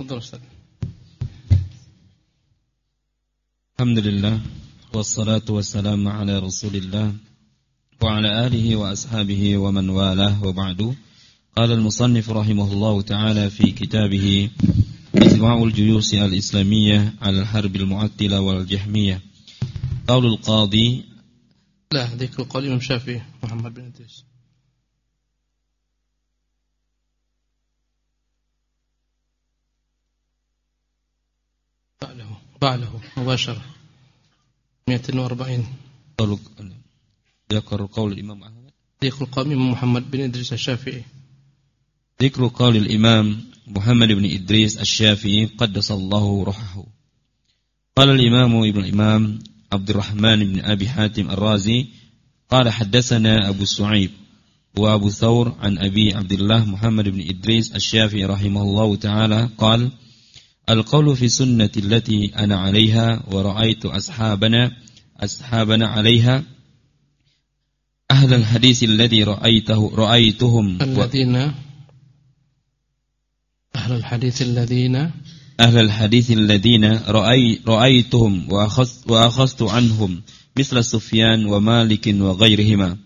تفضل أستاذ. الحمد لله والصلاة والسلام على رسول الله وعلى آله وأصحابه ومن والاه وبعد. قال المصنف رحمه الله تعالى في كتابه إجماع الجيوش الإسلامية على الحرب المعتلة والجهمية قول القاضي لا ذكر الإمام الشافعي محمد بن إدريس. بعده بعده مباشرة 240 ذكر قول الإمام أحمد. ذكر قول الإمام محمد بن إدريس الشافعي. ذكر قول الإمام محمد بن إدريس الشافعي قدس الله روحه. قال الإمام ابن الإمام عبد الرحمن بن أبي حاتم الرازي قال حدثنا أبو سعيب وأبو ثور عن أبي عبد الله محمد بن إدريس الشافعي رحمه الله تعالى قال القول في سنة التي أنا عليها ورأيت أصحابنا أصحابنا عليها. أهل الحديث الذي رأيته رأيتهم الذين أهل الحديث الذين أهل الحديث الذين رأي رأيتهم وأخذت, وأخذت عنهم مثل سفيان ومالك وغيرهما.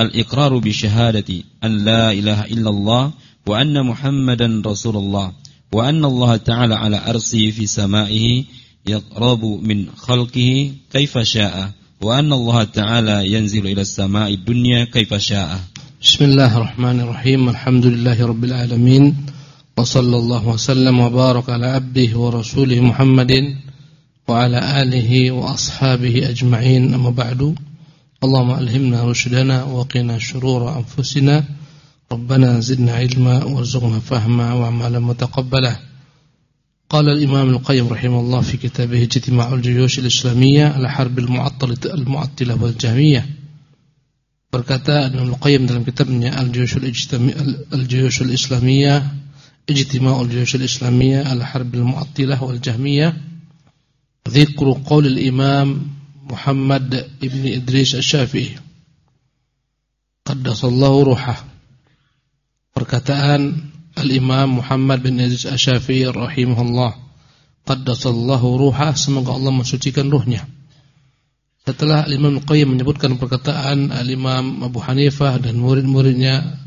الإقرار بشهادة أن لا إله إلا الله وأن محمدا رسول الله. وأن الله تعالى على أرسه في سمائه يقرب من خلقه كيف شاء وأن الله تعالى ينزل إلى السماء الدنيا كيف شاء. بسم الله الرحمن الرحيم الحمد لله رب العالمين وصلى الله وسلم وبارك على عبده ورسوله محمد وعلى آله وأصحابه أجمعين أما بعد. اللهم ألهمنا رشدنا وقنا شرور أنفسنا ربنا زدنا علما وارزقنا فهما وعملا متقبلا قال الإمام القيم رحمه الله في كتابه اجتماع الجيوش الإسلامية على حرب المعطلة المعطلة والجهمية berkata Imam Al-Qayyim dalam kitabnya Al-Juyush Al-Islamiyah Ijtima' Al-Juyush Al-Islamiyah Al-Harb Al-Mu'attilah Wal-Jahmiyah Dhikru qawl al-Imam Muhammad Ibn Idris Al-Syafi'i Qaddasallahu ruhah Perkataan Al-Imam Muhammad bin Aziz Asyafi'i rahimahullah Qaddasallahu ruhah Semoga Allah mensucikan ruhnya. Setelah Al-Imam Qayyim menyebutkan perkataan Al-Imam Abu Hanifah dan murid-muridnya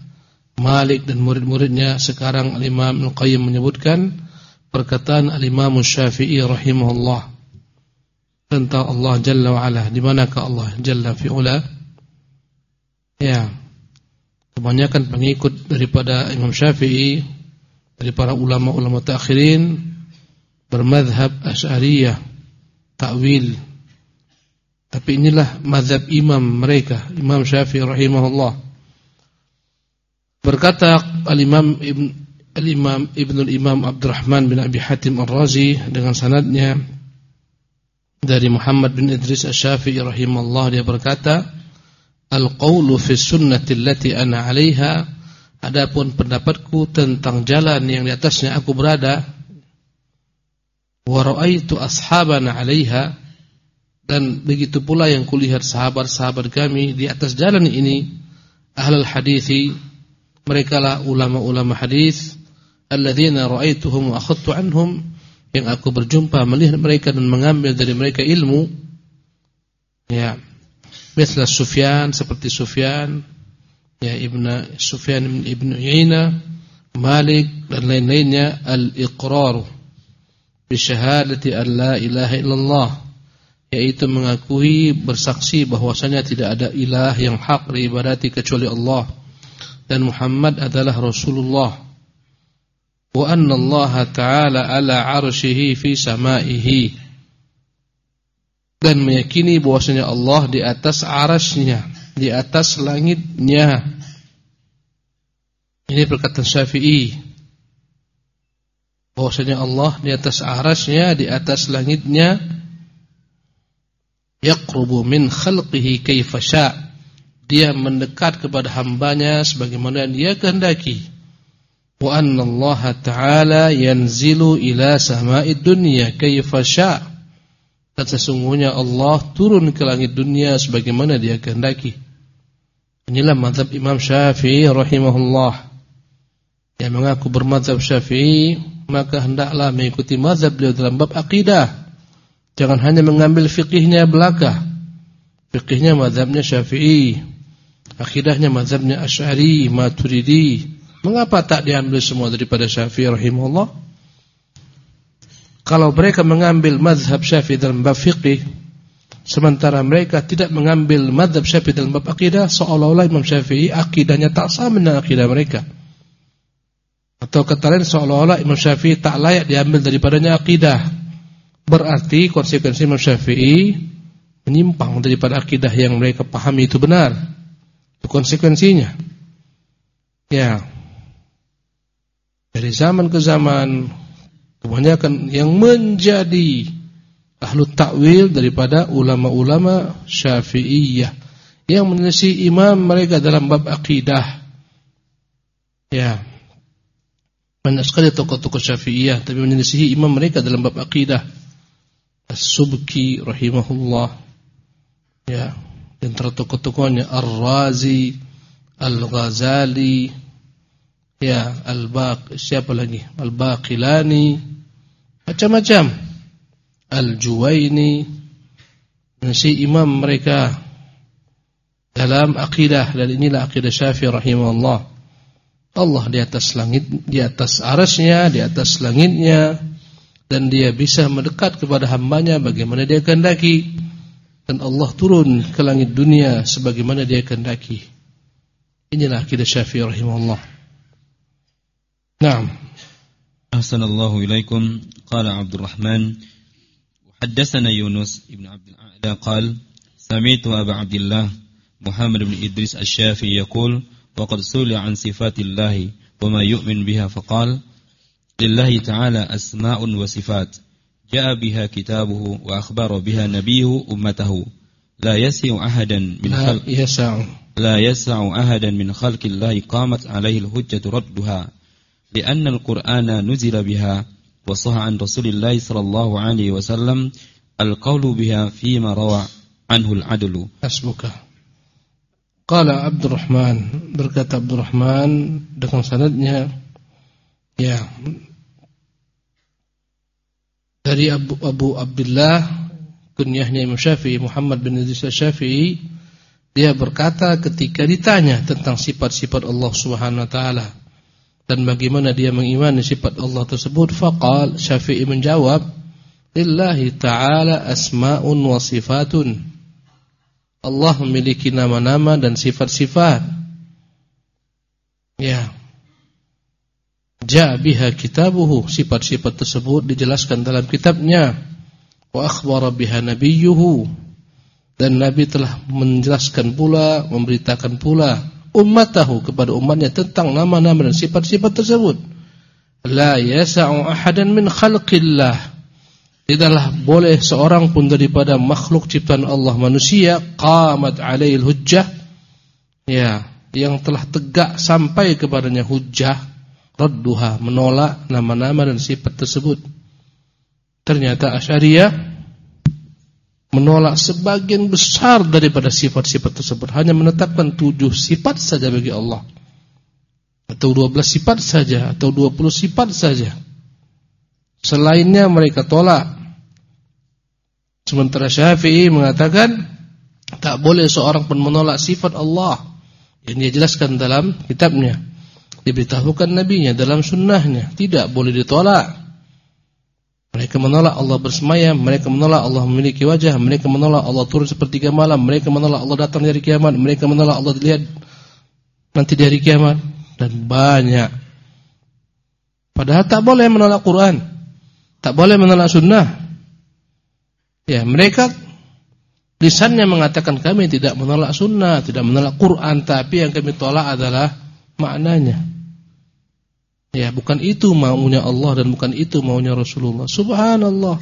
Malik dan murid-muridnya Sekarang Al-Imam Qayyim menyebutkan Perkataan Al-Imam Syafi'i rahimahullah Tentang Allah Jalla wa'ala Di manakah Allah Jalla fi'ula? Ya kebanyakan pengikut daripada Imam Syafi'i dari para ulama-ulama takhirin bermadhab Asy'ariyah takwil tapi inilah mazhab imam mereka Imam Syafi'i rahimahullah. Berkata al-Imam Ibn al-Imam Ibnu al-Imam Abdurrahman bin Abi Hatim Ar-Razi dengan sanadnya dari Muhammad bin Idris Asy-Syafi'i rahimahullah dia berkata Al-qawlu fi sunnati allati ana 'alaiha. Adapun pendapatku tentang jalan yang di atasnya aku berada. Wa ra'aitu ashabana 'alaiha. Dan begitu pula yang kulihat sahabat-sahabat kami di atas jalan ini. Ahlul hadithi. Mereka lah ulama-ulama hadis alladzina ra'aituhum wa akhadtu anhum. Yang aku berjumpa melihat mereka dan mengambil dari mereka ilmu. Ya Misal Sufyan seperti Sufyan ya Ibnu Sufyan Ibnu Uyainah, Malik dan lain-lainnya al-iqrar bi syahadati an la ilaha illallah yaitu mengakui bersaksi bahwasanya tidak ada ilah yang hak diibadati kecuali Allah dan Muhammad adalah Rasulullah. Wa anna Allah ta'ala ala 'arsyihi fi samaihi dan meyakini bahwasanya Allah di atas arasnya, di atas langitnya. Ini perkataan Syafi'i. Bahwasanya Allah di atas arasnya, di atas langitnya. Yaqrubu min khalqihi kaifa Dia mendekat kepada hambanya sebagaimana dia kehendaki. Wa anna Allah Ta'ala yanzilu ila sama'id dunya kaifa dan sesungguhnya Allah turun ke langit dunia sebagaimana dia kehendaki. Inilah mazhab Imam Syafi'i rahimahullah. Yang mengaku bermazhab Syafi'i maka hendaklah mengikuti mazhab beliau dalam bab akidah. Jangan hanya mengambil fikihnya belaka. Fikihnya mazhabnya Syafi'i. Akidahnya mazhabnya Asy'ari, Maturidi. Mengapa tak diambil semua daripada Syafi'i rahimahullah? Kalau mereka mengambil mazhab Syafi'i dalam bab fikih, sementara mereka tidak mengambil mazhab Syafi'i dalam bab akidah, seolah-olah Imam Syafi'i akidahnya tak sama dengan akidah mereka. Atau kata lain seolah-olah Imam Syafi'i tak layak diambil daripadanya akidah. Berarti konsekuensi Imam Syafi'i menyimpang daripada akidah yang mereka pahami itu benar. Itu konsekuensinya. Ya. Dari zaman ke zaman kebanyakan yang menjadi ahlu takwil daripada ulama-ulama Syafi'iyah. Yang menyelisih imam mereka dalam bab akidah. Ya. Banyak sekali tokoh-tokoh syafi'iyah Tapi menyelisihi imam mereka dalam bab akidah. As-Subki rahimahullah. Ya. Dan tokoh-tokohnya Ar-Razi Al-Ghazali. Ya. Al-Baq Siapa lagi? Al-Baqilani Macam-macam Al-Juwaini Menyelisihi imam mereka Dalam akidah Dan inilah akidah syafi'i rahimahullah Allah di atas langit, di atas arasnya, di atas langitnya dan dia bisa mendekat kepada hambanya bagaimana dia kehendaki dan Allah turun ke langit dunia sebagaimana dia kehendaki. Inilah akidah Syafi'i rahimahullah. Naam. Ahsanallahu ilaikum qala Abdul Rahman haddatsana Yunus ibn Abdul A'la qala sami'tu Abu Abdullah Muhammad ibn Idris Asy-Syafi'i yaqul وقد سئل عن صفات الله وما يؤمن بها فقال لله تعالى أسماء وصفات جاء بها كتابه وأخبر بها نبيه أمته لا يسع أحدا من خلق يسع. لا يسع أحدا من خلق الله قامت عليه الحجة ردها لأن القرآن نزل بها وصح عن an الله صلى الله wasallam وسلم القول بها fi ma rawa anhu حسبك. قال عبد الرحمن بركات berkata الرحمن dengan sanadnya ya. Dari Abu, Abu Abdullah kunyahnya Imam Syafi'i Muhammad bin Idris Syafi'i dia berkata ketika ditanya tentang sifat-sifat Allah Subhanahu wa taala dan bagaimana dia mengimani sifat Allah tersebut faqal Syafi'i menjawab lillahi ta'ala asma'un wa sifatun Allah memiliki nama-nama dan sifat-sifat. Ya. Ja biha kitabuhu, sifat-sifat tersebut dijelaskan dalam kitabnya. Wa akhbara biha nabiyyuhu. Dan Nabi telah menjelaskan pula, memberitakan pula ummatahu kepada umatnya tentang nama-nama dan sifat-sifat tersebut. La yasa'u ahadan min khalqillah Tidaklah boleh seorang pun daripada makhluk ciptaan Allah manusia qamat alaihil hujjah ya yang telah tegak sampai kepadanya hujjah radduha menolak nama-nama dan sifat tersebut. Ternyata Asy'ariyah menolak sebagian besar daripada sifat-sifat tersebut hanya menetapkan tujuh sifat saja bagi Allah atau dua belas sifat saja atau dua puluh sifat saja. Selainnya mereka tolak Sementara Syafi'i mengatakan tak boleh seorang pun menolak sifat Allah yang dia jelaskan dalam kitabnya. Diberitahukan nabinya dalam sunnahnya, tidak boleh ditolak. Mereka menolak Allah bersemayam, mereka menolak Allah memiliki wajah, mereka menolak Allah turun sepertiga malam, mereka menolak Allah datang dari kiamat, mereka menolak Allah dilihat nanti dari kiamat dan banyak. Padahal tak boleh menolak Quran, tak boleh menolak sunnah, Ya, mereka lisannya mengatakan kami tidak menolak sunnah, tidak menolak Quran, tapi yang kami tolak adalah maknanya. Ya, bukan itu maunya Allah dan bukan itu maunya Rasulullah. Subhanallah.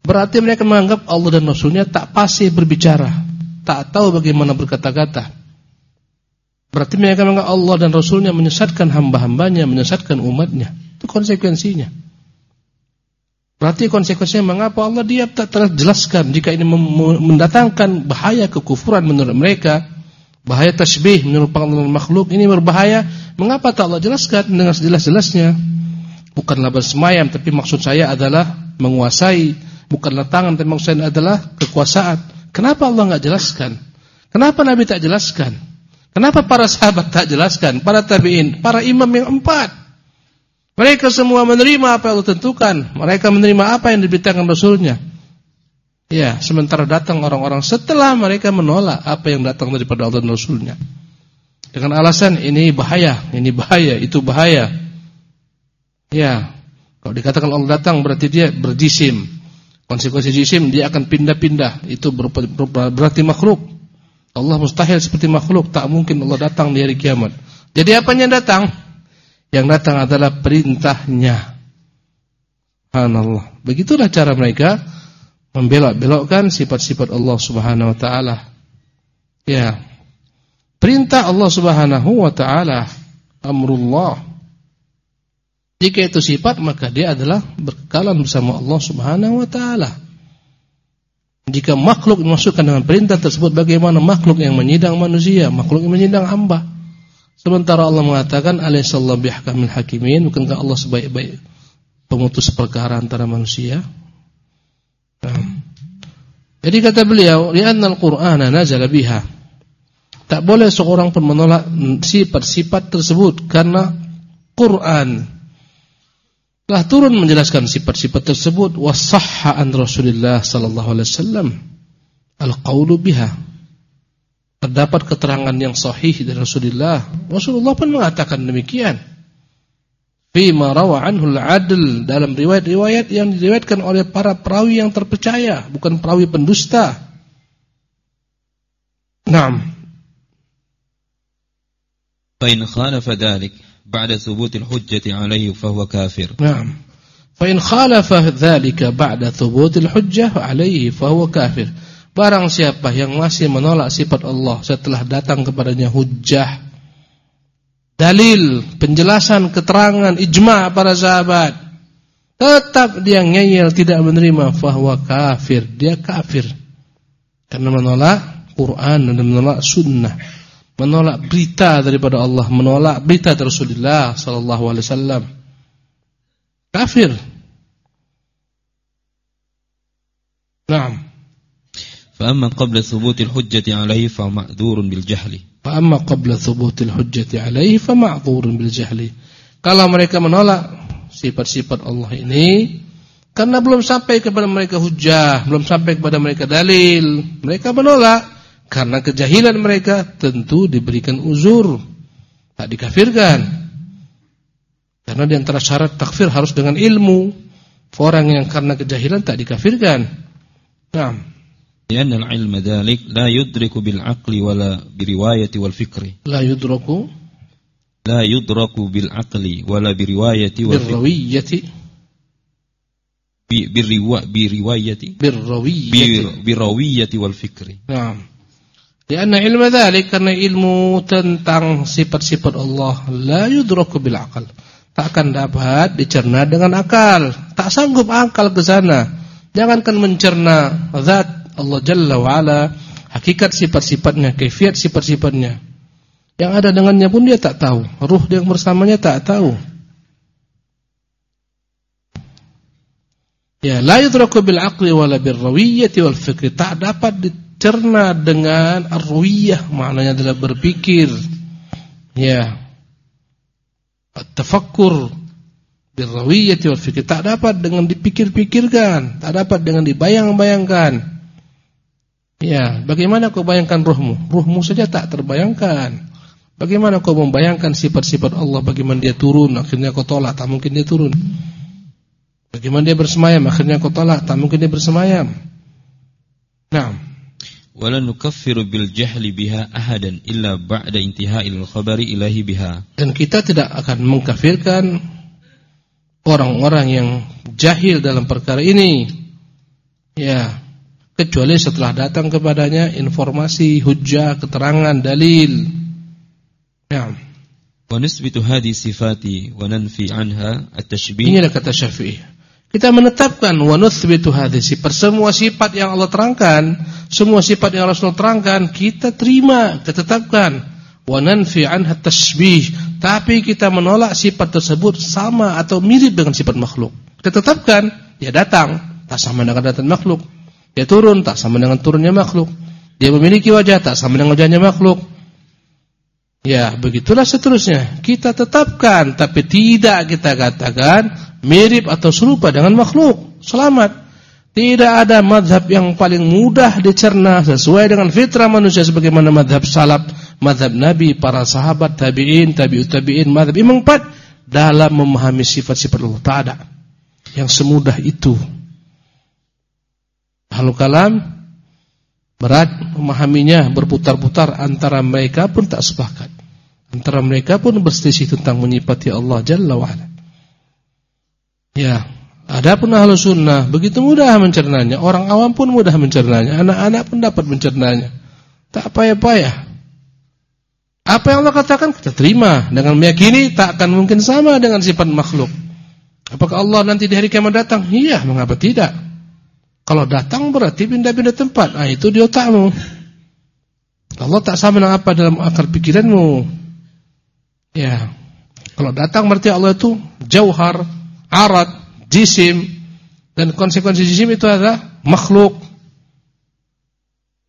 Berarti mereka menganggap Allah dan Rasulnya tak pasti berbicara, tak tahu bagaimana berkata-kata. Berarti mereka menganggap Allah dan Rasulnya menyesatkan hamba-hambanya, menyesatkan umatnya. Itu konsekuensinya. Berarti konsekuensinya mengapa Allah dia tak telah jelaskan jika ini mendatangkan bahaya kekufuran menurut mereka, bahaya tasbih menurut makhluk ini berbahaya, mengapa tak Allah jelaskan dengan sejelas-jelasnya? bukanlah bersemayam tapi maksud saya adalah menguasai, bukanlah tangan tapi maksud saya adalah kekuasaan. Kenapa Allah enggak jelaskan? Kenapa Nabi tak jelaskan? Kenapa para sahabat tak jelaskan? Para tabi'in, para imam yang empat. Mereka semua menerima apa yang Allah tentukan. Mereka menerima apa yang diberitakan Rasulnya. Ya, sementara datang orang-orang setelah mereka menolak apa yang datang daripada Allah dan Rasulnya. Dengan alasan ini bahaya, ini bahaya, itu bahaya. Ya, kalau dikatakan Allah datang berarti dia berjisim. Konsekuensi jisim dia akan pindah-pindah. Itu berarti makhluk. Allah mustahil seperti makhluk, tak mungkin Allah datang di hari kiamat. Jadi apa yang datang? Yang datang adalah perintahnya. Subhanallah. Begitulah cara mereka membelok-belokkan sifat-sifat Allah Subhanahu wa taala. Ya. Perintah Allah Subhanahu wa taala, amrullah. Jika itu sifat maka dia adalah berkekalan bersama Allah Subhanahu wa taala. Jika makhluk dimasukkan dengan perintah tersebut bagaimana makhluk yang menyidang manusia, makhluk yang menyidang hamba. Sementara Allah mengatakan alaihissallahu bihkamil hakimin, bukankah Allah sebaik-baik pemutus perkara antara manusia? Nah. Jadi kata beliau, li'anna al-Qur'ana nazala biha. Tak boleh seorang pun menolak sifat-sifat tersebut karena Quran telah turun menjelaskan sifat-sifat tersebut wasahha an Rasulullah sallallahu alaihi wasallam al-qaulu biha. Terdapat keterangan yang sahih dari Rasulullah. Rasulullah pun mengatakan demikian fima rawa anhu al-adl dalam riwayat-riwayat yang diriwayatkan oleh para perawi yang terpercaya, bukan perawi pendusta. Naam. Ba'da thubut al-hujjati alayhi fa huwa kafir. Naam. Fa in khalafa dhalika ba'da thubut al-hujjah alayhi fa huwa kafir. Barang siapa yang masih menolak sifat Allah setelah datang kepadanya hujjah dalil, penjelasan, keterangan, ijma' para sahabat. Tetap dia ngeyel tidak menerima bahwa kafir, dia kafir. Karena menolak Quran dan menolak sunnah menolak berita daripada Allah, menolak berita dari Rasulullah sallallahu alaihi wasallam. Kafir. Naam. Fa amma qabla thubuti al-hujjati alayhi fa ma'dhurun bil jahli. Fa amma qabla thubuti al-hujjati alayhi fa ma'dhurun bil jahli. Kalau mereka menolak sifat-sifat Allah ini karena belum sampai kepada mereka hujah, belum sampai kepada mereka dalil, mereka menolak karena kejahilan mereka tentu diberikan uzur, tak dikafirkan. Karena di antara syarat takfir harus dengan ilmu. Orang yang karena kejahilan tak dikafirkan. Naam. Lianna al-ilma la yudraku bil aqli wala biriwayati wal fikri. La yudraku la yudraku bil aqli wala biriwayati wal fikri. Bi riwayati. Biriwayat. Bi wal fikri. Naam karena ilmu tentang sifat-sifat Allah la yudraku bil aqal tak akan dapat dicerna dengan akal tak sanggup akal ke sana jangankan mencerna zat Allah Jalla wa'ala hakikat sifat-sifatnya, kefiat sifat-sifatnya. Yang ada dengannya pun dia tak tahu. Ruh yang bersamanya tak tahu. Ya, la yudraku bil aqli wala bil rawiyyati wal fikri. Tak dapat dicerna dengan ar-ruwiyyah, maknanya adalah berpikir. Ya. At-tafakkur bil rawiyyati wal fikri tak dapat dengan dipikir-pikirkan, tak dapat dengan dibayang-bayangkan. Ya, bagaimana kau bayangkan ruhmu? Ruhmu saja tak terbayangkan. Bagaimana kau membayangkan sifat-sifat Allah bagaimana dia turun, akhirnya kau tolak, tak mungkin dia turun. Bagaimana dia bersemayam, akhirnya kau tolak, tak mungkin dia bersemayam. Nah, Dan kita tidak akan mengkafirkan orang-orang yang jahil dalam perkara ini. Ya, kecuali setelah datang kepadanya informasi, hujjah, keterangan, dalil. Ya. Wa nisbitu hadhihi sifati wa nanfi anha at-tashbih. Inilah kata Syafi'i. Kita menetapkan wa hadhihi sifat semua sifat yang Allah terangkan, semua sifat yang Rasul terangkan, kita terima, kita tetapkan. Wa nanfi anha tapi kita menolak sifat tersebut sama atau mirip dengan sifat makhluk. Kita tetapkan, dia datang, tak sama dengan datang makhluk. Dia turun, tak sama dengan turunnya makhluk. Dia memiliki wajah, tak sama dengan wajahnya makhluk. Ya, begitulah seterusnya. Kita tetapkan, tapi tidak kita katakan mirip atau serupa dengan makhluk. Selamat. Tidak ada madhab yang paling mudah dicerna sesuai dengan fitrah manusia sebagaimana madhab salaf, madhab Nabi, para sahabat, tabi'in, tabi'ut tabi'in, madhab imam empat dalam memahami sifat-sifat Allah. Tak ada yang semudah itu. Halu kalam Berat memahaminya berputar-putar antara mereka pun tak sepakat. Antara mereka pun berselisih tentang menyifati Allah Jalla wa'ala. Ya, ada pun ahlu sunnah begitu mudah mencernanya. Orang awam pun mudah mencernanya. Anak-anak pun dapat mencernanya. Tak payah-payah. Apa yang Allah katakan kita terima dengan meyakini tak akan mungkin sama dengan sifat makhluk. Apakah Allah nanti di hari kiamat datang? Iya, mengapa tidak? Kalau datang berarti pindah-pindah tempat. Nah, itu di otakmu. Allah tak sama dengan apa dalam akal pikiranmu. Ya. Kalau datang berarti Allah itu jauhar, arat, jisim dan konsekuensi jisim itu adalah makhluk.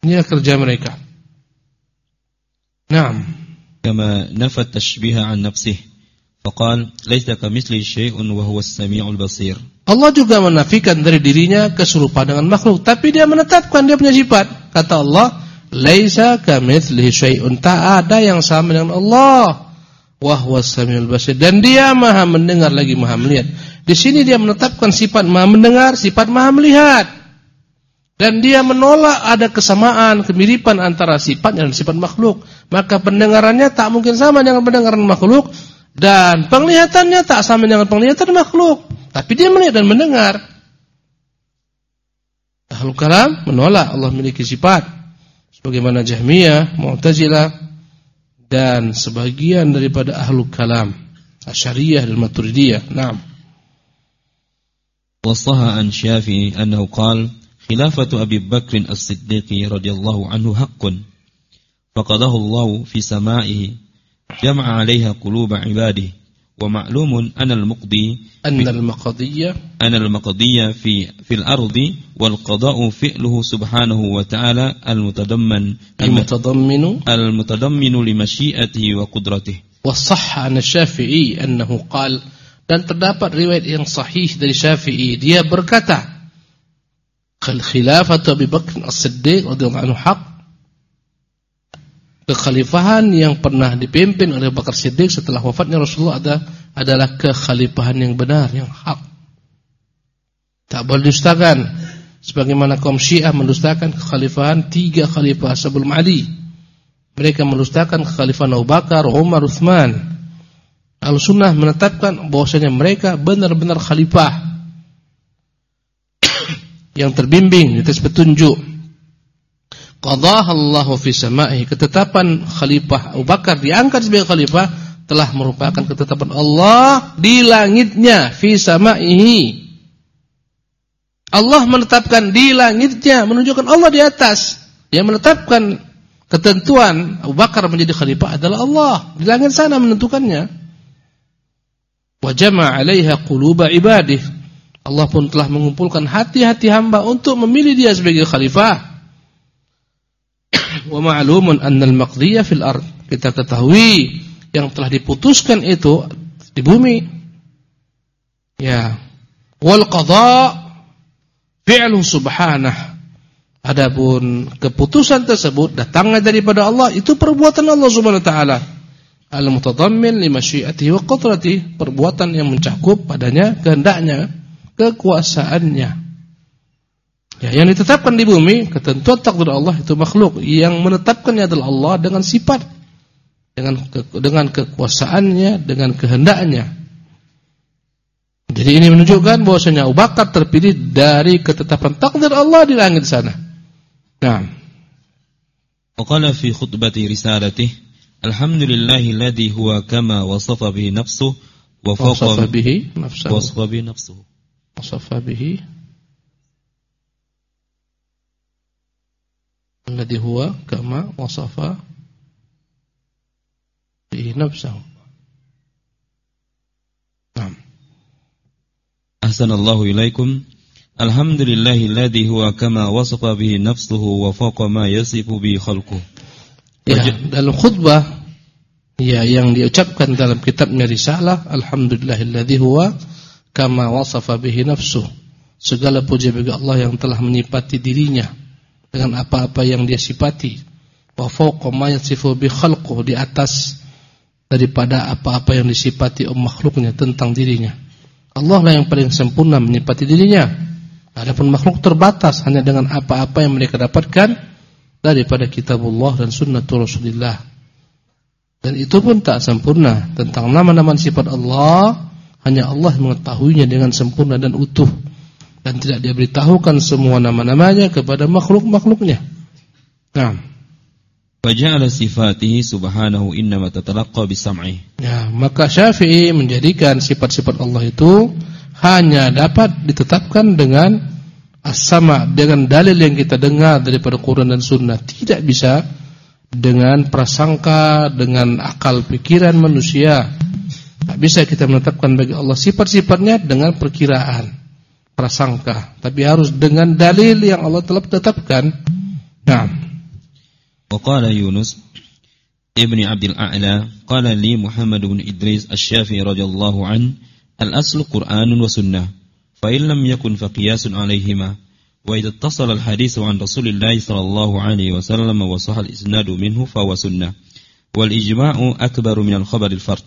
Ini kerja mereka. Naam. Kama nafat tashbiha an nafsih. Faqal, "Laisa kamitsli syai'un wa huwas samiul basir." Allah juga menafikan dari dirinya keserupaan dengan makhluk, tapi dia menetapkan dia punya sifat. Kata Allah, "Laisa kamitslihi syai'un." Tak ada yang sama dengan Allah. Wa huwas samiul basir. Dan dia Maha mendengar lagi Maha melihat. Di sini dia menetapkan sifat Maha mendengar, sifat Maha melihat. Dan dia menolak ada kesamaan, kemiripan antara sifatnya dan sifat makhluk. Maka pendengarannya tak mungkin sama dengan pendengaran makhluk dan penglihatannya tak sama dengan penglihatan makhluk. Tapi dia melihat dan mendengar. Ahlul kalam menolak Allah memiliki sifat. Sebagaimana Jahmiyah, Mu'tazilah, dan sebagian daripada ahlul kalam. Asyariyah dan Maturidiyah. Naam. Wasaha an Syafi'i annahu qal khilafatu Abi Bakr as-Siddiq radhiyallahu anhu haqqun. Faqadahu Allah fi sama'ihi jama'a 'alayha quluba 'ibadihi ومعلوم أن المقضي أن المقضية أن المقضية في في الأرض والقضاء فعله سبحانه وتعالى المتضمن المتضمن المتضمن لمشيئته وقدرته. والصح عن الشافعي أنه قال dan terdapat riwayat yang sahih dari Syafi'i. Dia berkata khilafatu Abu Bakr As-Siddiq radhiyallahu anhu haq kekhalifahan yang pernah dipimpin oleh Bakar Siddiq setelah wafatnya Rasulullah ada, adalah kekhalifahan yang benar, yang hak. Tak boleh dustakan. Sebagaimana kaum Syiah mendustakan kekhalifahan tiga khalifah sebelum Ali. Mereka mendustakan kekhalifahan Abu Bakar, Umar, Uthman. Al-Sunnah menetapkan bahwasanya mereka benar-benar khalifah yang terbimbing atas petunjuk qadahallahu fi sama'i ketetapan khalifah Abu Bakar diangkat sebagai khalifah telah merupakan ketetapan Allah di langitnya fi sama'ihi Allah menetapkan di langitnya menunjukkan Allah di atas. Yang menetapkan ketentuan Abu Bakar menjadi khalifah adalah Allah. Di langit sana menentukannya. Wa jama'a 'alaiha quluba ibadih. Allah pun telah mengumpulkan hati-hati hamba untuk memilih dia sebagai khalifah wa ma'lumun anna al-maqdiyya fil ard. Kita ketahui yang telah diputuskan itu di bumi. Ya. Wal qada fi'lu subhanah. Adapun keputusan tersebut datangnya daripada Allah itu perbuatan Allah Subhanahu wa taala. Al-mutadammin li masyiatihi wa qudratihi, perbuatan yang mencakup padanya kehendaknya, kekuasaannya. Ya, yang ditetapkan di bumi ketentuan takdir Allah itu makhluk yang menetapkannya adalah Allah dengan sifat dengan ke, dengan kekuasaannya dengan kehendaknya. Jadi ini menunjukkan bahwasanya Abu Bakar terpilih dari ketetapan takdir Allah di langit sana. Nah. Waqala fi khutbati risalatihi Alhamdulillahilladzi huwa kama wasafa bihi nafsuhu wa faqa bihi nafsuhu. Wasafa bihi nafsuhu. Wasafa bihi alladhi huwa kama wasafa bihi nafsahu Nah. Ahsanallahu ilaikum. Alhamdulillahilladzi huwa kama wasafa bihi nafsuhu wa faqa ma yasifu bihi khalquhu. Ya, dalam khutbah ya yang diucapkan dalam kitabnya Risalah, alhamdulillahilladzi huwa kama wasafa bihi nafsuhu. Segala puji bagi Allah yang telah menyifati dirinya dengan apa-apa yang dia sifati. Wa faqa ma yasifu bihi khalquhu di atas daripada apa-apa yang disifati oleh makhluknya tentang dirinya. Allah lah yang paling sempurna menyifati dirinya. Adapun makhluk terbatas hanya dengan apa-apa yang mereka dapatkan daripada kitabullah dan sunnatul Rasulullah. Dan itu pun tak sempurna tentang nama-nama sifat Allah hanya Allah mengetahuinya dengan sempurna dan utuh dan tidak dia beritahukan semua nama-namanya kepada makhluk-makhluknya. Nah, Waja'ala sifatihi subhanahu innama tatalaqqa bisam'i. Ya, maka Syafi'i menjadikan sifat-sifat Allah itu hanya dapat ditetapkan dengan as-sama dengan dalil yang kita dengar daripada Quran dan Sunnah tidak bisa dengan prasangka dengan akal pikiran manusia tak bisa kita menetapkan bagi Allah sifat-sifatnya dengan perkiraan prasangka, tapi harus dengan dalil yang Allah telah tetapkan. Naam. Wa qala Yunus ibn Abdul A'la qala li Muhammad bin Idris Asy-Syafi'i radhiyallahu an al-aslu Qur'anun wa sunnah fa in lam yakun fa qiyasun 'alayhima wa idza ittasala al-hadithu 'an Rasulillah sallallahu alaihi wasallam wa sahha al-isnadu minhu fa wa sunnah wal ijma'u akbaru min al-khabar al-fard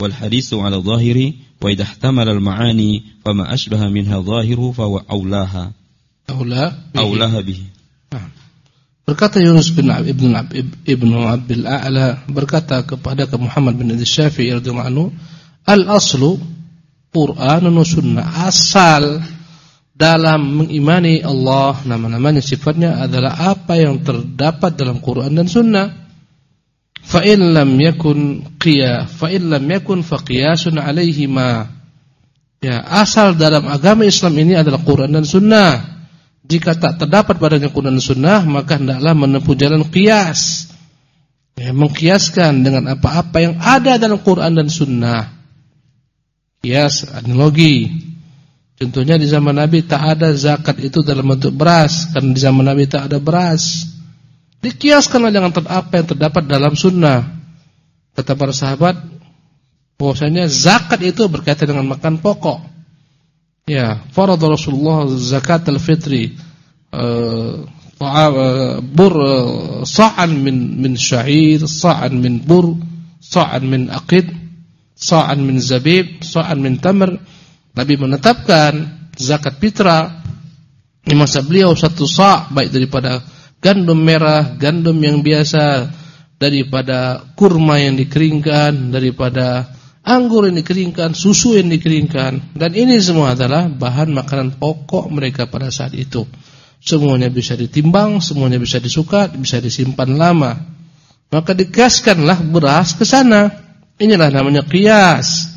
wal haditsu ala dhahiri wa idha ihtamala al ma'ani fama ashbaha minha dhahiru fa wa aulaha. Bihi. Berkata Yunus bin Ab, Ibn Ab, Ibnu Abdul A'la berkata kepada ke Muhammad bin Syafi'i radhiyallahu anhu al aslu Quran dan sunnah. Asal dalam mengimani Allah nama-namanya sifatnya adalah apa yang terdapat dalam Quran dan sunnah. Fa in lam yakun qiya fa in lam yakun fa qiyasun alaihima. Ya, asal dalam agama Islam ini adalah Quran dan Sunnah. Jika tak terdapat padanya Quran dan Sunnah, maka hendaklah menempuh jalan qiyas. Ya, mengkiaskan dengan apa-apa yang ada dalam Quran dan Sunnah kias analogi. Contohnya di zaman Nabi tak ada zakat itu dalam bentuk beras karena di zaman Nabi tak ada beras. Dikiaskanlah dengan apa yang terdapat dalam sunnah. Kata para sahabat, bahwasanya zakat itu berkaitan dengan makan pokok. Ya, farad Rasulullah zakat al-fitri uh, bur uh, sa'an min min sya'ir, sa'an min bur, sa'an min aqid sa'an min zabib, sa'an min tamr. Nabi menetapkan zakat fitrah di masa beliau satu sa' baik daripada gandum merah, gandum yang biasa, daripada kurma yang dikeringkan, daripada anggur yang dikeringkan, susu yang dikeringkan. Dan ini semua adalah bahan makanan pokok mereka pada saat itu. Semuanya bisa ditimbang, semuanya bisa disukat, bisa disimpan lama. Maka dikaskanlah beras ke sana. Inilah namanya kias.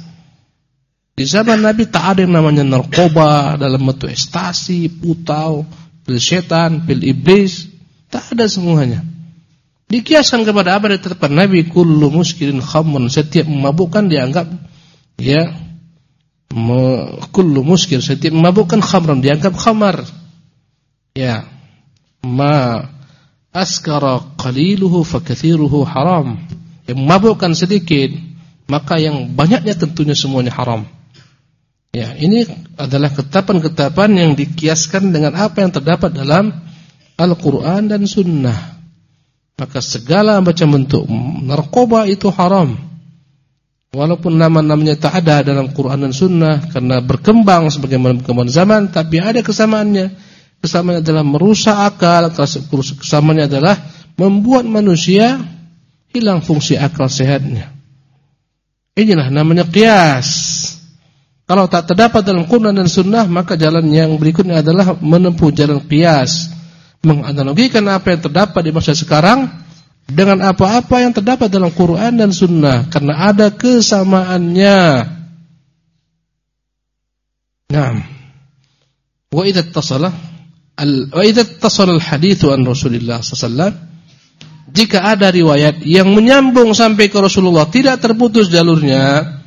Di zaman Nabi tak ada yang namanya narkoba dalam bentuk ekstasi, putau, pil setan, pil iblis. Tak ada semuanya. Dikiaskan kepada apa ditetapkan Nabi kullu muskirin khamrun. Setiap memabukkan dianggap ya kullu muskir setiap memabukkan khamrun dianggap khamar. Ya. Ma askara qaliluhu fakathiruhu haram. Yang memabukkan sedikit maka yang banyaknya tentunya semuanya haram. Ya, ini adalah ketetapan-ketetapan yang dikiaskan dengan apa yang terdapat dalam Al-Qur'an dan Sunnah. Maka segala macam bentuk narkoba itu haram. Walaupun nama-namanya tak ada dalam Quran dan Sunnah karena berkembang sebagaimana perkembangan zaman, tapi ada kesamaannya. Kesamaannya adalah merusak akal, kesamaannya adalah membuat manusia hilang fungsi akal sehatnya. Inilah namanya kias. Kalau tak terdapat dalam Quran dan Sunnah, maka jalan yang berikutnya adalah menempuh jalan kias. Menganalogikan apa yang terdapat di masa sekarang dengan apa-apa yang terdapat dalam Quran dan Sunnah. Karena ada kesamaannya. Nah. Wa idza ittasala wa idza ittasala al-haditsu an Rasulillah sallallahu jika ada riwayat yang menyambung sampai ke Rasulullah tidak terputus jalurnya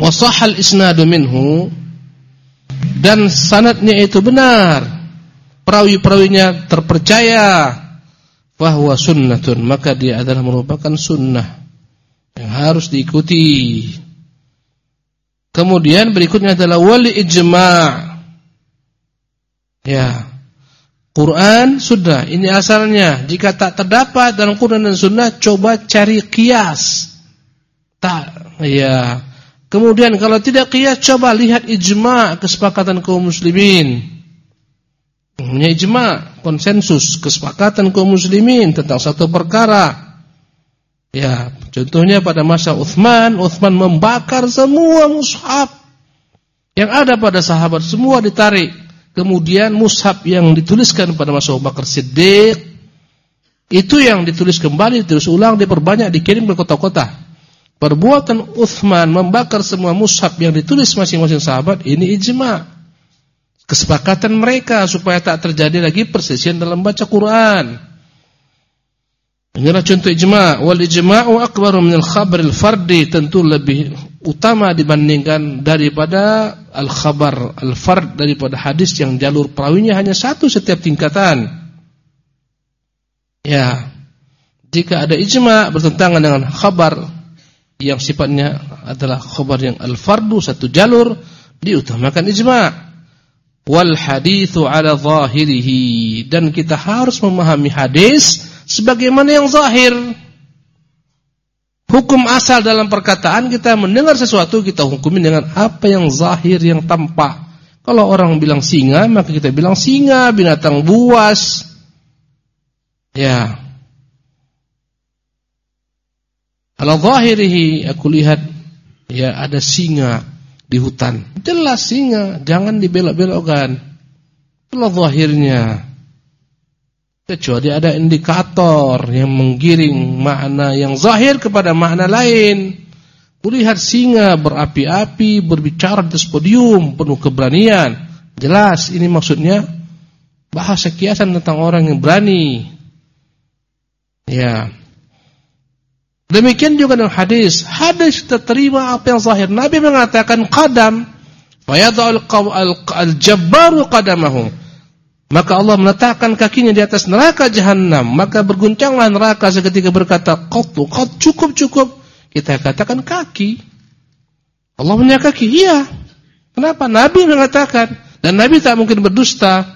wasahal isnadu minhu dan sanadnya itu benar. Perawi-perawinya terpercaya bahwa sunnatun maka dia adalah merupakan sunnah yang harus diikuti. Kemudian berikutnya adalah wali ijma' ya. Quran sudah ini asalnya. Jika tak terdapat dalam Quran dan sunnah coba cari kias. Tak ya Kemudian kalau tidak qiyas coba lihat ijma' kesepakatan kaum muslimin. Punya ijma', konsensus, kesepakatan kaum muslimin tentang satu perkara. Ya, contohnya pada masa Uthman, Uthman membakar semua mushaf yang ada pada sahabat semua ditarik. Kemudian mushaf yang dituliskan pada masa Abu Bakar Siddiq itu yang ditulis kembali, terus ulang, diperbanyak, dikirim ke kota-kota. Perbuatan Uthman membakar semua mushaf yang ditulis masing-masing sahabat ini ijma. Kesepakatan mereka supaya tak terjadi lagi persisian dalam baca Quran. Inilah contoh ijma. Wal ijma'u akbaru minal khabaril fardi tentu lebih utama dibandingkan daripada al-khabar al-fard daripada hadis yang jalur perawinya hanya satu setiap tingkatan. Ya. Jika ada ijma bertentangan dengan khabar yang sifatnya adalah khabar yang al-fardu satu jalur diutamakan ijma' wal hadithu ala zahirihi. Dan kita harus memahami hadis sebagaimana yang zahir. Hukum asal dalam perkataan kita mendengar sesuatu kita hukumi dengan apa yang zahir yang tampak. Kalau orang bilang singa maka kita bilang singa binatang buas. Ya Kalau zahirihi aku lihat ya ada singa di hutan. Jelas singa, jangan dibelok-belokkan. Itulah zahirnya. Kecuali ada indikator yang menggiring makna yang zahir kepada makna lain. Kulihat singa berapi-api berbicara di podium penuh keberanian. Jelas ini maksudnya bahasa kiasan tentang orang yang berani. Ya. Demikian juga dalam hadis. Hadis terima apa yang zahir. Nabi mengatakan qadam. Fayadha'ul al-jabbaru qadamahu. Maka Allah meletakkan kakinya di atas neraka jahanam. Maka berguncanglah neraka seketika berkata, Qattu, qat, cukup, cukup. Kita katakan kaki. Allah punya kaki. Iya. Kenapa? Nabi mengatakan. Dan Nabi tak mungkin berdusta.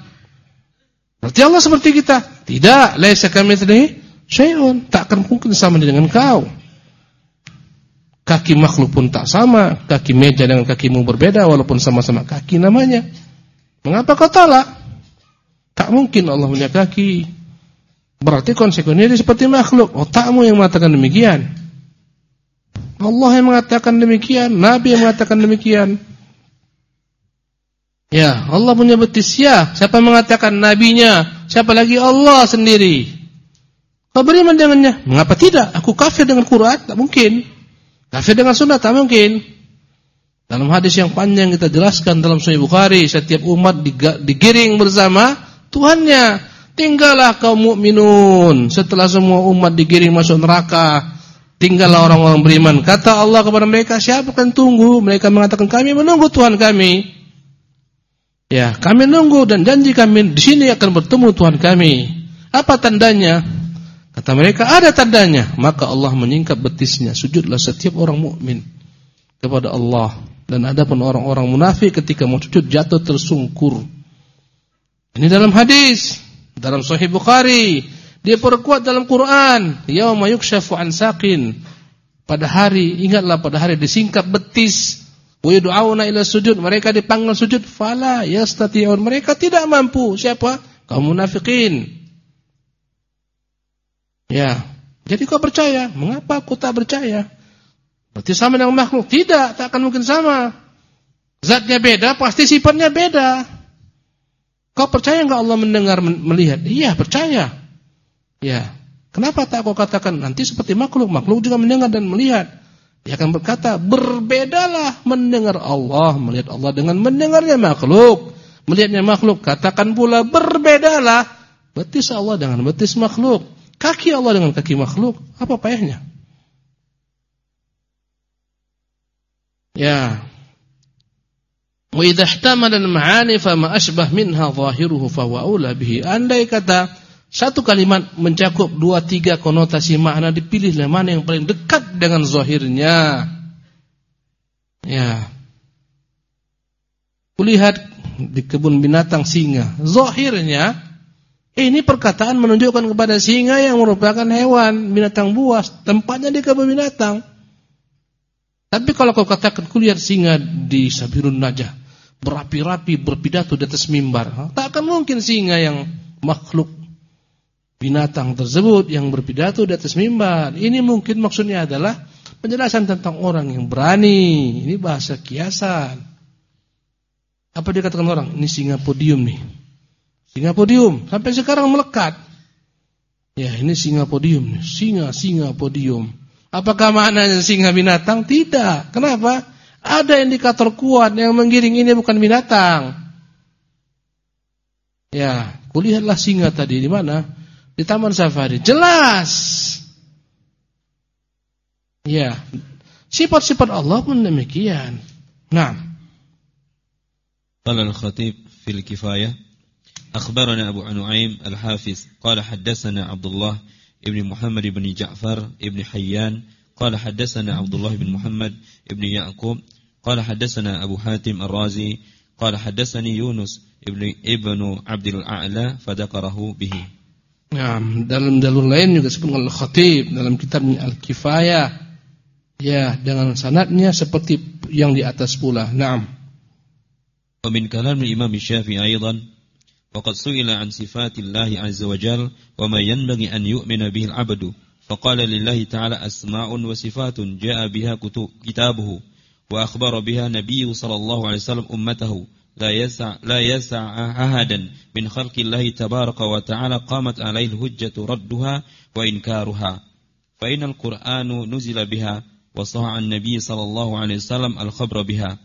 Berarti Allah seperti kita. Tidak. Laisa kamitslihi Syai'un tak akan mungkin sama dengan kau. Kaki makhluk pun tak sama, kaki meja dengan kakimu berbeda walaupun sama-sama kaki namanya. Mengapa kau tolak? Tak mungkin Allah punya kaki. Berarti konsekuensinya dia seperti makhluk. Otakmu yang mengatakan demikian. Allah yang mengatakan demikian, Nabi yang mengatakan demikian. Ya, Allah punya betis ya. Siapa mengatakan nabinya? Siapa lagi Allah sendiri? Kau beriman dengannya? Mengapa tidak? Aku kafir dengan Quran? Tak mungkin. Kafir dengan sunnah? Tak mungkin. Dalam hadis yang panjang kita jelaskan dalam Sahih Bukhari, setiap umat digiring bersama Tuhannya. Tinggallah kaum mukminun. Setelah semua umat digiring masuk neraka, tinggallah orang-orang beriman. Kata Allah kepada mereka, siapa akan tunggu? Mereka mengatakan kami menunggu Tuhan kami. Ya, kami nunggu dan janji kami di sini akan bertemu Tuhan kami. Apa tandanya? Kata mereka ada tandanya, maka Allah menyingkap betisnya. Sujudlah setiap orang mukmin kepada Allah. Dan ada pun orang-orang munafik ketika mau sujud jatuh tersungkur. Ini dalam hadis, dalam Sahih Bukhari, dia perkuat dalam Quran, yauma yukshafu an saqin. Pada hari, ingatlah pada hari disingkap betis. Wa yud'auna ila sujud, mereka dipanggil sujud, fala yastati'un. Mereka tidak mampu. Siapa? Kaum munafikin. Ya. Jadi kau percaya. Mengapa aku tak percaya? Berarti sama dengan makhluk. Tidak, tak akan mungkin sama. Zatnya beda, pasti sifatnya beda. Kau percaya enggak Allah mendengar, melihat? Iya, percaya. Ya. Kenapa tak kau katakan nanti seperti makhluk? Makhluk juga mendengar dan melihat. Dia akan berkata, berbedalah mendengar Allah, melihat Allah dengan mendengarnya makhluk. Melihatnya makhluk, katakan pula berbedalah betis Allah dengan betis makhluk. Kaki Allah dengan kaki makhluk, apa payahnya? Ya. Wa idza ihtamala al-ma'ani fama asbah minha zahiruhu fa huwa aula bihi. Andai kata satu kalimat mencakup dua tiga konotasi makna dipilihlah mana yang paling dekat dengan zahirnya. Ya. Kulihat di kebun binatang singa. Zahirnya ini perkataan menunjukkan kepada singa yang merupakan hewan binatang buas, tempatnya di kebun binatang. Tapi kalau kau katakan kulihat singa di Sabirun Najah, berapi-rapi berpidato di atas mimbar, tak akan mungkin singa yang makhluk binatang tersebut yang berpidato di atas mimbar. Ini mungkin maksudnya adalah penjelasan tentang orang yang berani. Ini bahasa kiasan. Apa dia katakan orang? Ini singa podium nih. Singa podium sampai sekarang melekat. Ya, ini singa podium, singa singa podium. Apakah maknanya singa binatang? Tidak. Kenapa? Ada indikator kuat yang menggiring ini bukan binatang. Ya, kulihatlah singa tadi di mana? Di Taman Safari. Jelas. Ya. Sifat-sifat Allah pun demikian. Nah. Qala al-Khatib fil Kifayah أخبرنا أبو نعيم الحافظ قال حدثنا عبد الله ابن محمد بن جعفر ابن حيان قال حدثنا عبد الله بن محمد ابن يعقوب قال حدثنا أبو حاتم الرازي قال حدثني يونس ابن ابن عبد الأعلى فذكره به Nah, dalam dalil lain juga disebutkan Al-Khatib dalam kitabnya Al-Kifayah. Ya, dengan sanadnya seperti yang di atas pula. Naam. ومن كلام الإمام الشافعي أيضا وقد سئل عن صفات الله عز وجل وما ينبغي أن يؤمن به العبد. فقال لله تعالى أسماء وصفات جاء بها كتابه وأخبر بها نبيه صلى الله عليه وسلم أمته. لا يسع, لا يسع أحدا من خلق الله تبارك وتعالى قامت عليه الهجة ردها وإنكارها. فإن القرآن نزل بها وصاع النبي صلى الله عليه وسلم الخبر بها.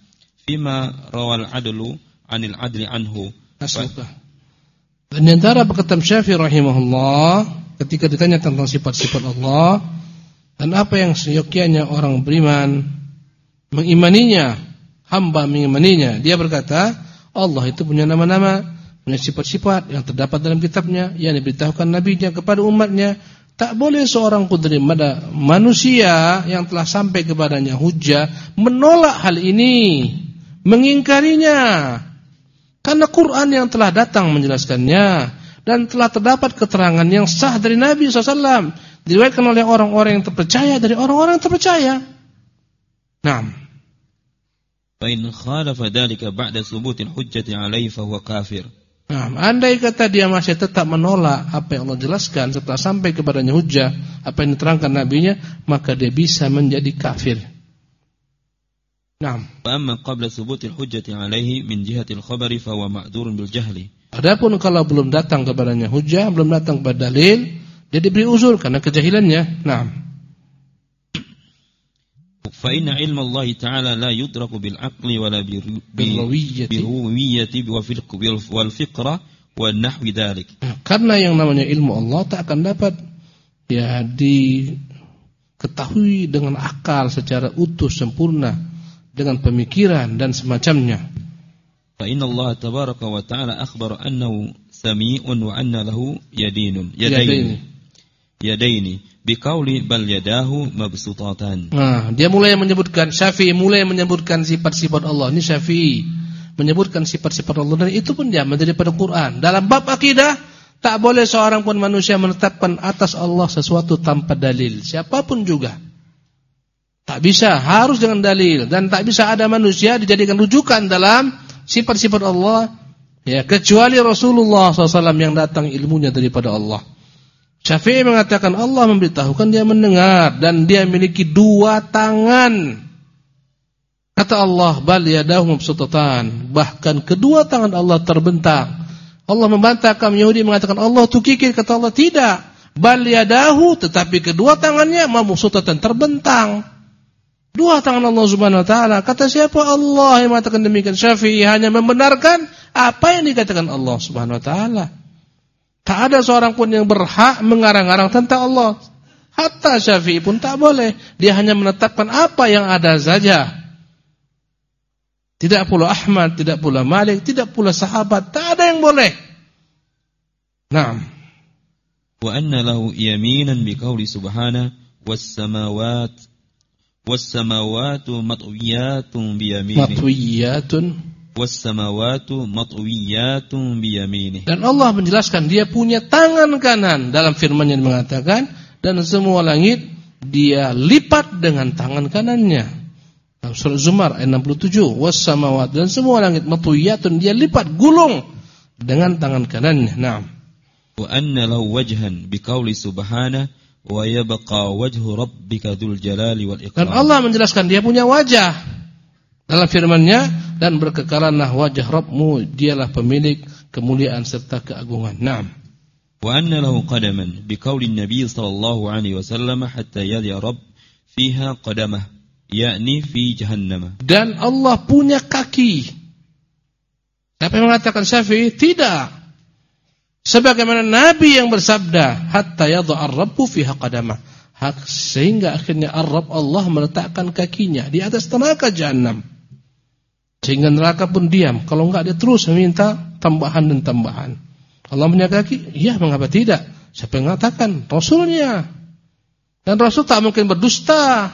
فيما روى العدل عن العدل عنه. Dan di antara perkataan Syafi'i rahimahullah ketika ditanya tentang sifat-sifat Allah dan apa yang seyogyanya orang beriman mengimaninya, hamba mengimaninya, dia berkata, Allah itu punya nama-nama, punya sifat-sifat yang terdapat dalam kitabnya yang diberitahukan nabinya kepada umatnya. Tak boleh seorang pun dari manusia yang telah sampai kepadanya hujah menolak hal ini, mengingkarinya. Karena Quran yang telah datang menjelaskannya dan telah terdapat keterangan yang sah dari Nabi SAW diriwayatkan oleh orang-orang yang terpercaya dari orang-orang yang terpercaya. Naam. Khalafa dzalika ba'da subutil hujjati 'alaihi fa huwa kafir. Nah, andai kata dia masih tetap menolak apa yang Allah jelaskan setelah sampai kepadanya hujah, apa yang diterangkan nabinya, maka dia bisa menjadi kafir. Naam. Fa amma qabla thubutil hujjati alaihi min jihatil khabari fa huwa ma'dzurun bil jahli. Adapun kalau belum datang kepadanya hujjah, belum datang kepada dalil, dia diberi uzur karena kejahilannya. Naam. Fa inna ilma Allah Ta'ala la yudraku bil aqli wala bi ruwiyyati wa fil wal fiqra wa nahwi dzalik. Karena yang namanya ilmu Allah tak akan dapat ya diketahui dengan akal secara utuh sempurna dengan pemikiran dan semacamnya. Fa inna Allah tabaraka wa ta'ala akhbar annahu sami'un wa anna lahu yadinun yadaini yadaini biqauli bal yadahu mabsutatan. Nah, dia mulai menyebutkan Syafi'i mulai menyebutkan sifat-sifat Allah. Ini Syafi'i menyebutkan sifat-sifat Allah dan itu pun dia menjadi pada Quran. Dalam bab akidah tak boleh seorang pun manusia menetapkan atas Allah sesuatu tanpa dalil, siapa pun juga. Tak bisa, harus dengan dalil dan tak bisa ada manusia dijadikan rujukan dalam sifat-sifat Allah ya kecuali Rasulullah SAW yang datang ilmunya daripada Allah. Syafi'i mengatakan Allah memberitahukan dia mendengar dan dia memiliki dua tangan. Kata Allah, bal yadahu. Bahkan kedua tangan Allah terbentang. Allah membantah kaum Yahudi mengatakan Allah tu kikir kata Allah tidak. Bal yadahu tetapi kedua tangannya mabsutatan terbentang. Dua tangan Allah Subhanahu wa taala. Kata siapa Allah yang mengatakan demikian? Syafi'i hanya membenarkan apa yang dikatakan Allah Subhanahu wa taala. Tak ada seorang pun yang berhak mengarang-arang tentang Allah. Hatta Syafi'i pun tak boleh. Dia hanya menetapkan apa yang ada saja. Tidak pula Ahmad, tidak pula Malik, tidak pula sahabat, tak ada yang boleh. Naam. Wa anna lahu yaminan biqauli subhana was samawat was samawatu matwiyatun biyamini. Matwiyatun was samawatu matwiyatun biyamini. Dan Allah menjelaskan dia punya tangan kanan dalam firman-Nya mengatakan dan semua langit dia lipat dengan tangan kanannya. Dalam surat Zumar ayat 67, was samawat dan semua langit matwiyatun dia lipat gulung dengan tangan kanannya. Naam. Wa anna lahu wajhan biqauli subhana wa yabqa wajhu rabbika dzul jalali wal ikram. Dan Allah menjelaskan dia punya wajah dalam firman-Nya dan berkekalanlah wajah Rabbmu dialah pemilik kemuliaan serta keagungan. Naam. Wa anna lahu qadaman biqauli Nabi sallallahu alaihi wasallam hatta yali Rabb fiha qadamah yakni fi jahannam. Dan Allah punya kaki. Siapa yang mengatakan Syafi'i? Tidak. Sebagaimana Nabi yang bersabda, hatta yadha'a ar-rabbu fiha qadamah. Sehingga akhirnya Ar-Rabb Allah meletakkan kakinya di atas neraka jahanam. Sehingga neraka pun diam. Kalau enggak dia terus meminta tambahan dan tambahan. Allah punya kaki? Iya, mengapa tidak? Siapa yang mengatakan? Rasulnya. Dan Rasul tak mungkin berdusta.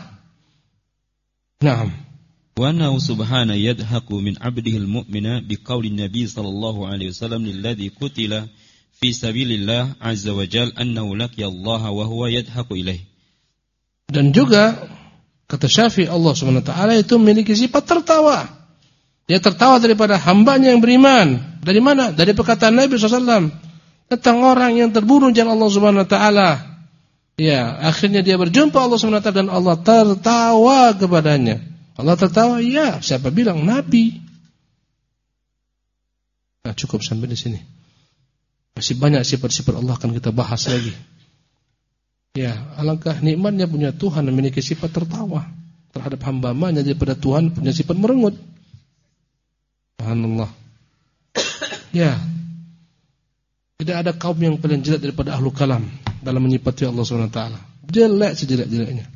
Naam. Wa annahu subhana yadhaku min 'abdihi al-mu'mina biqauli Nabi sallallahu alaihi wasallam lilladzi qutila fi sabilillah azza wa jal annahu laqiya Allah wa huwa yadhaku ilaih. Dan juga kata Syafi'i Allah Subhanahu wa taala itu memiliki sifat tertawa. Dia tertawa daripada hambanya yang beriman. Dari mana? Dari perkataan Nabi SAW. Tentang orang yang terbunuh jalan Allah Subhanahu Wa Taala. Ya, akhirnya dia berjumpa Allah Subhanahu Wa Taala dan Allah tertawa kepadanya. Allah tertawa, ya. Siapa bilang Nabi? Nah, cukup sampai di sini. Masih banyak sifat-sifat Allah akan kita bahas lagi. Ya, alangkah nikmatnya punya Tuhan memiliki sifat tertawa terhadap hamba-hambanya daripada Tuhan punya sifat merengut. Subhanallah. Ya. Tidak ada kaum yang paling jelek daripada ahlu kalam dalam menyifati Allah Subhanahu wa taala. Jelek sejelek-jeleknya.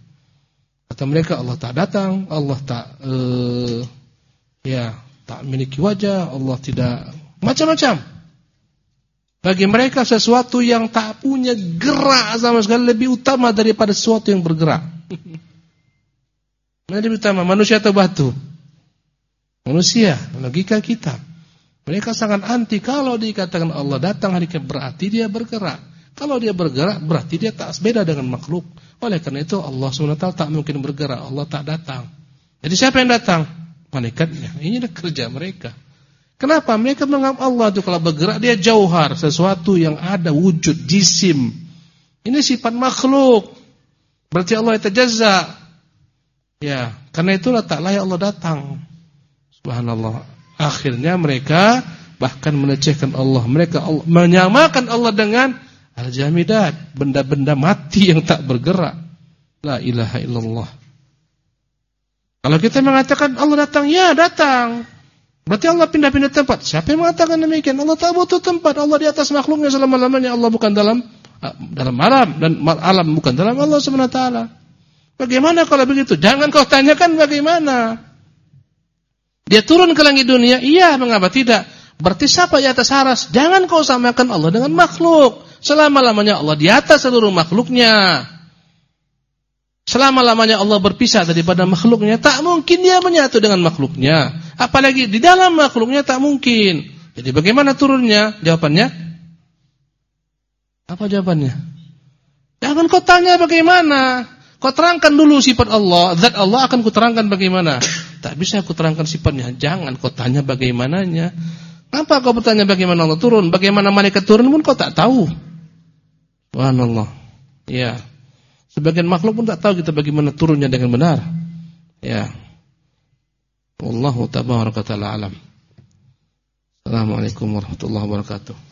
Kata mereka Allah tak datang, Allah tak uh, ya, tak memiliki wajah, Allah tidak macam-macam. Bagi mereka sesuatu yang tak punya gerak sama sekali lebih utama daripada sesuatu yang bergerak. Mana lebih utama, manusia atau batu? manusia, logika kita. Mereka sangat anti kalau dikatakan Allah datang hari kiamat berarti dia bergerak. Kalau dia bergerak berarti dia tak beda dengan makhluk. Oleh karena itu Allah SWT tak mungkin bergerak, Allah tak datang. Jadi siapa yang datang? Malaikatnya. Ini kerja mereka. Kenapa? Mereka menganggap Allah itu kalau bergerak dia jauhar, sesuatu yang ada wujud jisim. Ini sifat makhluk. Berarti Allah itu jaza. Ya, karena itulah tak layak Allah datang. Subhanallah. Akhirnya mereka bahkan melecehkan Allah. Mereka Allah, menyamakan Allah dengan al-jamidat, benda-benda mati yang tak bergerak. La ilaha illallah. Kalau kita mengatakan Allah datang, ya datang. Berarti Allah pindah-pindah tempat. Siapa yang mengatakan demikian? Allah tak butuh tempat. Allah di atas makhluknya selama-lamanya. Allah bukan dalam dalam alam dan alam bukan dalam Allah taala. Bagaimana kalau begitu? Jangan kau tanyakan bagaimana. Dia turun ke langit dunia, iya mengapa tidak? Berarti siapa di atas aras? Jangan kau samakan Allah dengan makhluk. Selama-lamanya Allah di atas seluruh makhluknya. Selama-lamanya Allah berpisah daripada makhluknya, tak mungkin dia menyatu dengan makhluknya. Apalagi di dalam makhluknya tak mungkin. Jadi bagaimana turunnya? Jawabannya? Apa jawabannya? Jangan kau tanya bagaimana. Kau terangkan dulu sifat Allah, zat Allah akan kuterangkan bagaimana. Tak bisa aku terangkan sifatnya. Jangan kau tanya bagaimananya. Kenapa kau bertanya bagaimana Allah turun? Bagaimana malaikat turun pun kau tak tahu. Subhanallah. Ya. Sebagian makhluk pun tak tahu kita bagaimana turunnya dengan benar. Ya. Wallahu tabaraka taala alam. Assalamualaikum warahmatullahi wabarakatuh.